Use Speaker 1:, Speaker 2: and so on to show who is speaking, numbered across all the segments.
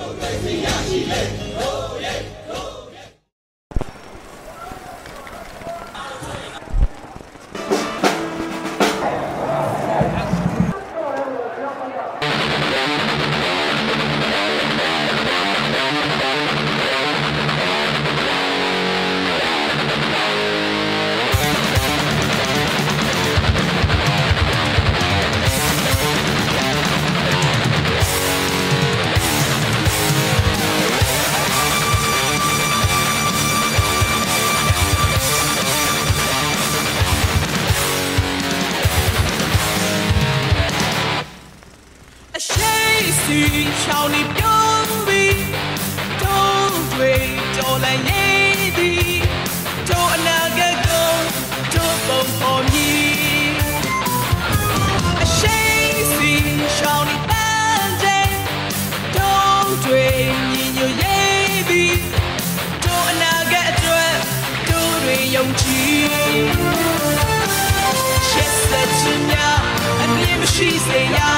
Speaker 1: 我最需要喜悦。 ကြော်လိုက်နေသည်တို့အနာဂတ်ကိုတို့ပုံပေါ်မည်အရှိစီချောင်းနေပန်းတဲ့တုံးတွေညီညွတ်ရေးသည်တို့အနာဂတ်အတွက်တို့တွေယုံကြည်ရှစ်သက်ချင်များအမြင်မရှိစေရ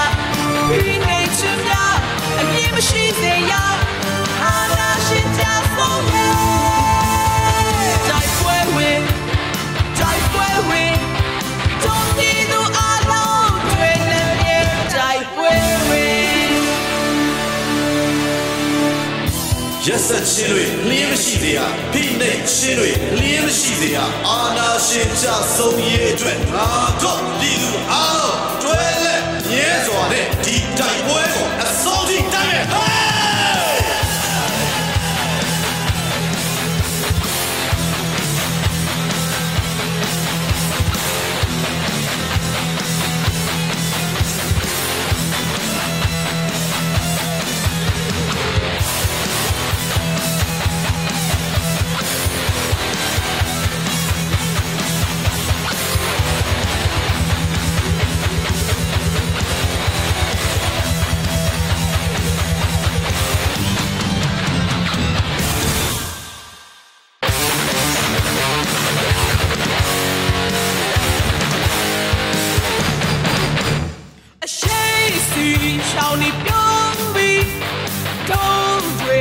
Speaker 1: ဆက်ချင်းတွေလင်း
Speaker 2: မရှိသေးရဖိနှိပ်ချင်းတွေလင်းမရှိသေးရအာနာရှင်ကြဆုံးရေးအတွက်ငါတို့ဒီလူအား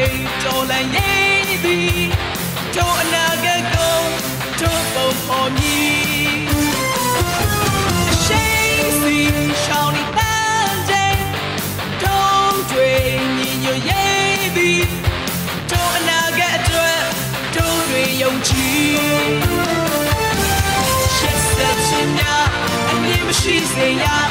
Speaker 2: จโลยนี่ดีโจอนา
Speaker 1: คตโจปองพอมีเชยซีชาวนี่ตันเจนจงจวยนี่ยยดีโจอนาคตจวยจงรวยยงจีเชสเซชินยาอันนี้ไม่ใช่เสียยา